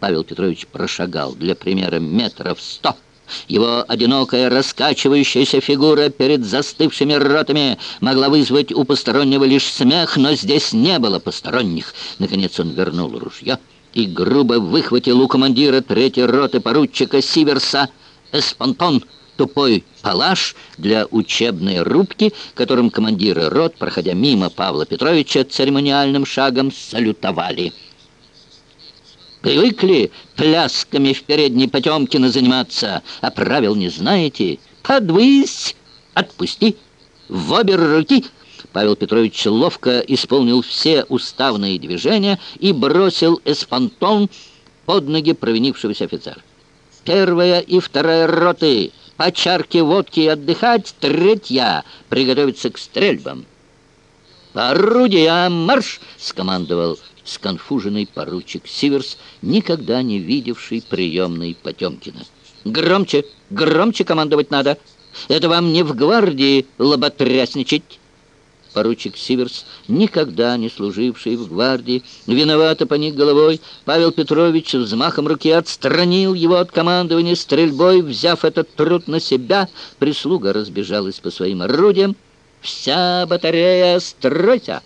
Павел Петрович прошагал для примера метров сто. Его одинокая раскачивающаяся фигура перед застывшими ротами могла вызвать у постороннего лишь смех, но здесь не было посторонних. Наконец он вернул ружье и грубо выхватил у командира третьей роты поручика Сиверса эспонтон, тупой палаш для учебной рубки, которым командиры рот, проходя мимо Павла Петровича, церемониальным шагом салютовали. Привыкли плясками в передней Потемкина заниматься, а правил не знаете? Подвысь, отпусти, в обе руки. Павел Петрович ловко исполнил все уставные движения и бросил эспантон под ноги провинившегося офицера. Первая и вторая роты по чарке водки отдыхать, третья приготовиться к стрельбам. «Орудия, марш!» — скомандовал сконфуженный поручик Сиверс, никогда не видевший приемной Потемкина. «Громче, громче командовать надо! Это вам не в гвардии лоботрясничать!» Поручик Сиверс, никогда не служивший в гвардии, виновато поник головой, Павел Петрович взмахом руки отстранил его от командования стрельбой, взяв этот труд на себя, прислуга разбежалась по своим орудиям. «Вся батарея, стройся!»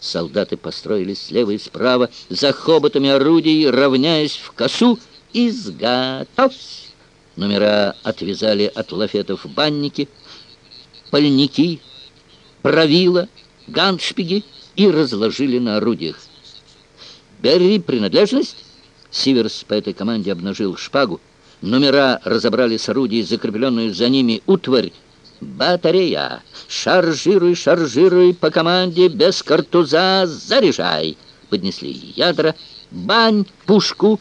Солдаты построились слева и справа, за хоботами орудий, равняясь в косу. «Изготовься!» Номера отвязали от лафетов банники, пальники, правила, ганшпиги и разложили на орудиях. «Бери принадлежность!» Сиверс по этой команде обнажил шпагу. Номера разобрали с орудий, закрепленную за ними утварь, Батарея! Шаржируй, шаржируй по команде, без картуза заряжай! Поднесли ядра, бань, пушку.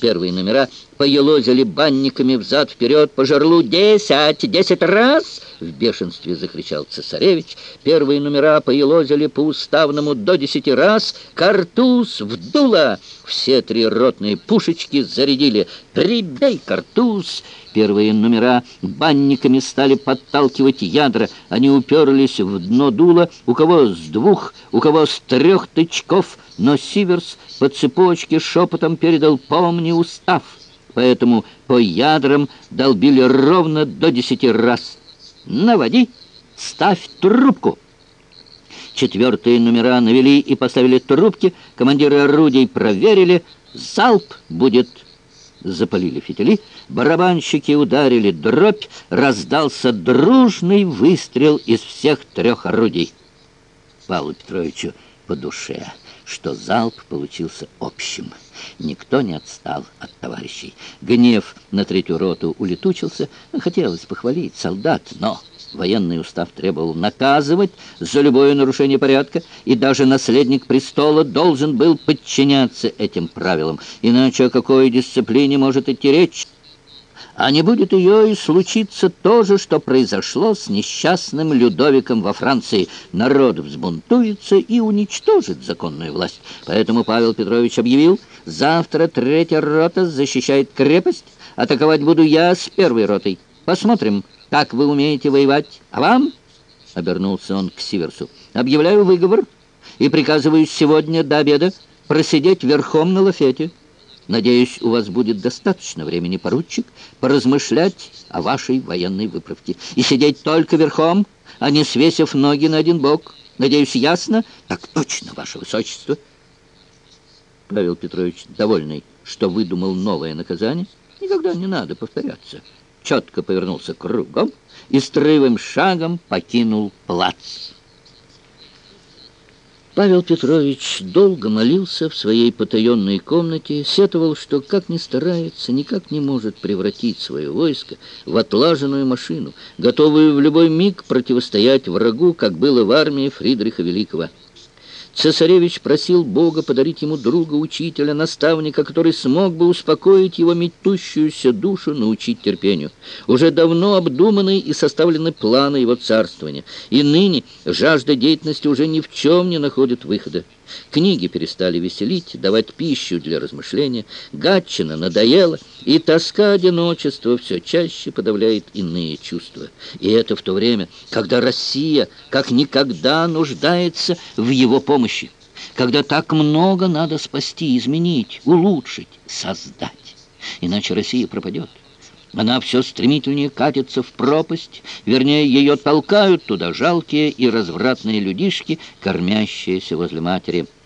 Первые номера поелозили банниками взад-вперед по жерлу. «Десять! Десять раз!» — в бешенстве закричал цесаревич. Первые номера поелозили по уставному до десяти раз. «Картуз вдуло!» Все три ротные пушечки зарядили. «Прибей, картуз!» Первые номера банниками стали подталкивать ядра. Они уперлись в дно дула, у кого с двух, у кого с трех тычков, но Сиверс по цепочке шепотом передал «Помни устав». Поэтому по ядрам долбили ровно до десяти раз. «Наводи! Ставь трубку!» Четвертые номера навели и поставили трубки. Командиры орудий проверили. Залп будет запалили фитили, барабанщики ударили дробь, раздался дружный выстрел из всех трех орудий. Павлу Петровичу по душе, что залп получился общим. Никто не отстал от товарищей. Гнев на третью роту улетучился. Хотелось похвалить солдат, но... Военный устав требовал наказывать за любое нарушение порядка, и даже наследник престола должен был подчиняться этим правилам, иначе о какой дисциплине может идти речь? А не будет ее и случиться то же, что произошло с несчастным Людовиком во Франции. Народ взбунтуется и уничтожит законную власть. Поэтому Павел Петрович объявил, завтра третья рота защищает крепость, атаковать буду я с первой ротой. Посмотрим, как вы умеете воевать? А вам?» — обернулся он к Сиверсу. «Объявляю выговор и приказываю сегодня до обеда просидеть верхом на лафете. Надеюсь, у вас будет достаточно времени, поручик, поразмышлять о вашей военной выправке. И сидеть только верхом, а не свесив ноги на один бок. Надеюсь, ясно? Так точно, ваше высочество». Павел Петрович, довольный, что выдумал новое наказание, никогда не надо повторяться четко повернулся кругом и строевым шагом покинул плац. Павел Петрович долго молился в своей потаенной комнате, сетовал, что как ни старается, никак не может превратить свое войско в отлаженную машину, готовую в любой миг противостоять врагу, как было в армии Фридриха Великого. Цесаревич просил Бога подарить ему друга, учителя, наставника, который смог бы успокоить его метущуюся душу, научить терпению. Уже давно обдуманы и составлены планы его царствования, и ныне жажда деятельности уже ни в чем не находит выхода. Книги перестали веселить, давать пищу для размышления. Гатчина надоела, и тоска одиночества все чаще подавляет иные чувства. И это в то время, когда Россия как никогда нуждается в его помощи. когда так много надо спасти, изменить, улучшить, создать. Иначе Россия пропадет. Она все стремительнее катится в пропасть, вернее, ее толкают туда жалкие и развратные людишки, кормящиеся возле матери –